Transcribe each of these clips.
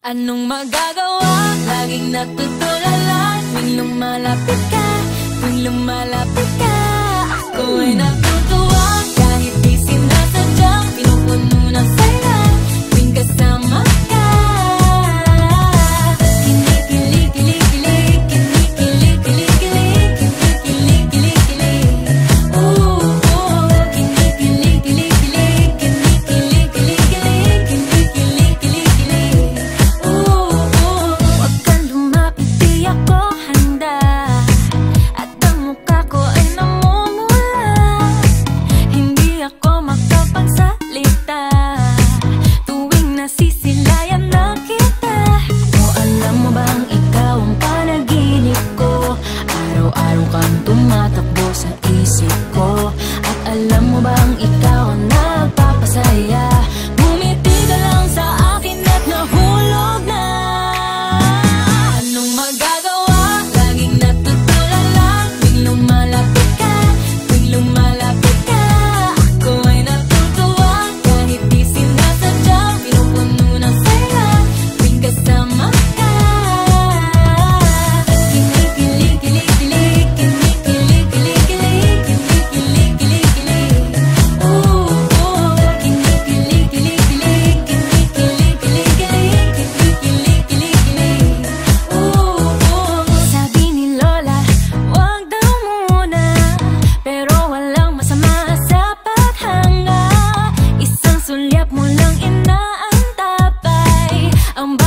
Anong magagawa? Laging natutulala Tuwing lumalapit ka Tuwing lumalapit ka Ako ay natutuwa Kahit di sinasadya Pinupuno ng saya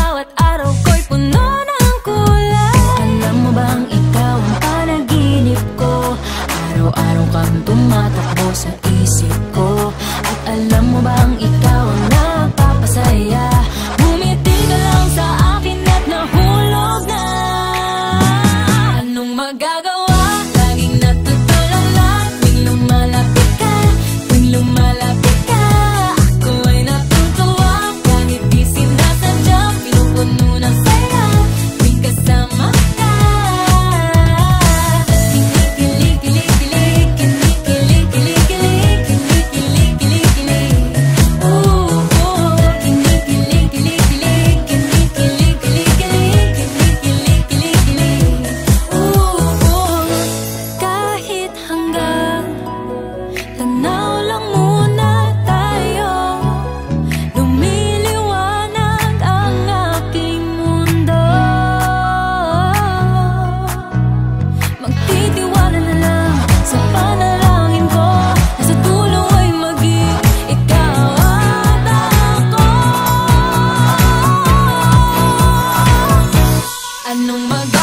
bawat araw ko'y puno ng kulay Alam mo ba ang ikaw ang panaginip ko? Araw-araw kang tumatakbo sa isip ko At alam mo ba ang ikaw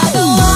I